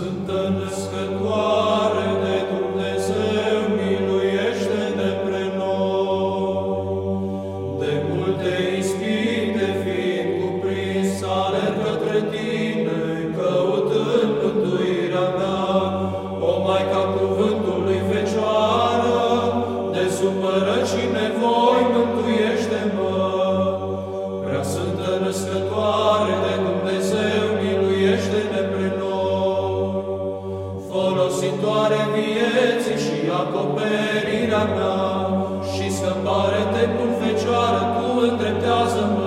sunt născătoare. folositoare vieții și acoperirea mea, și scăpare-te cu fecioară, tu îndreptează-mă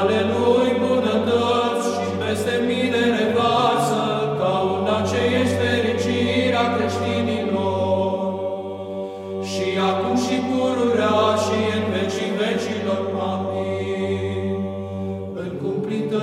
ale lui bunătăți și peste mine revarsă, ca una ce ești fericirea creștinilor. Și acum și pururea și în vecii vecilor, amin. În cumplită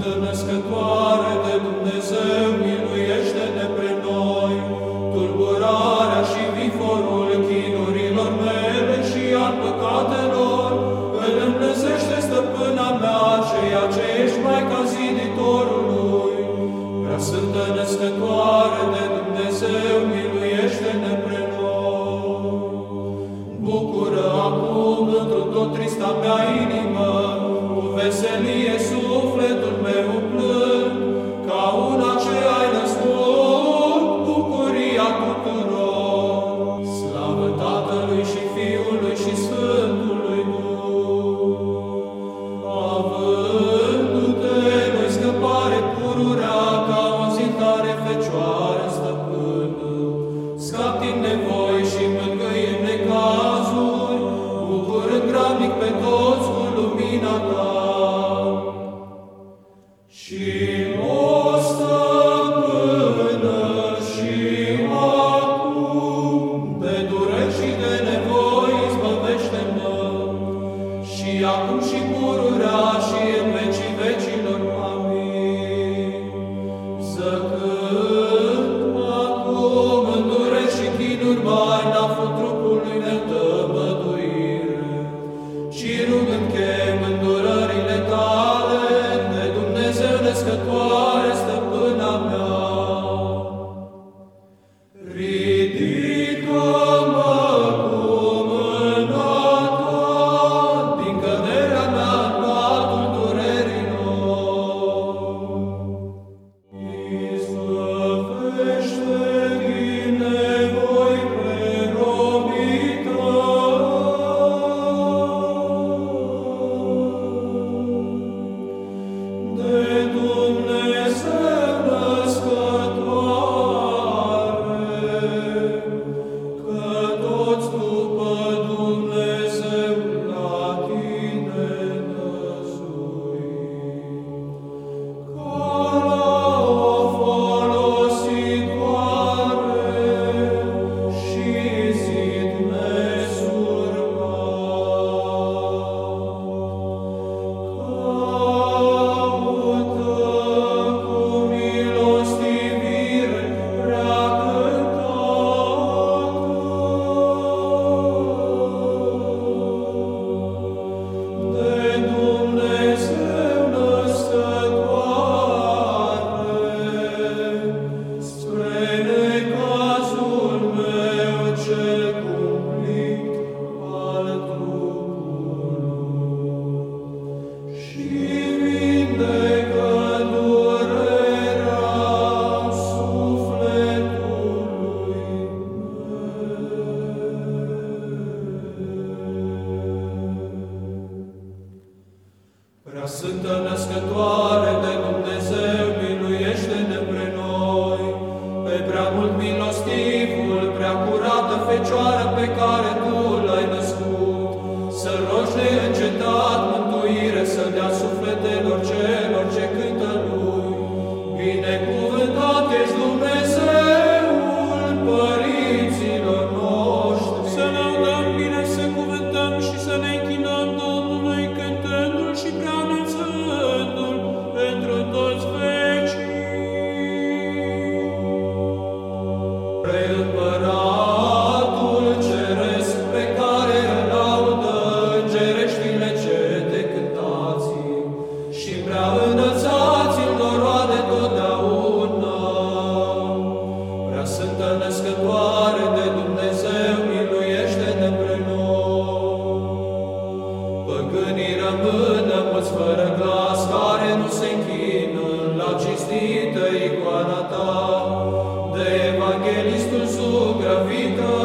Sfântă născătoare de Dumnezeu, miluiește-ne pe noi! the. Preasântă născătoare de Dumnezeu, miluiește-ne pre noi, pe prea mult milostivul, prea curată Fecioară pe care Tu l-ai născut, să rogi neîncetat mântuire, să dea sufletelor cer. Cinstită icoana ta, de evanghelistul zugrăvită,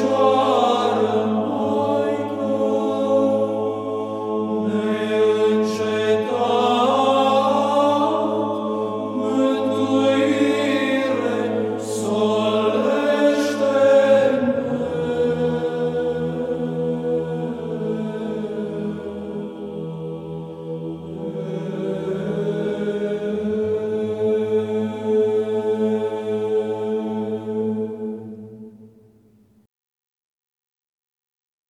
说。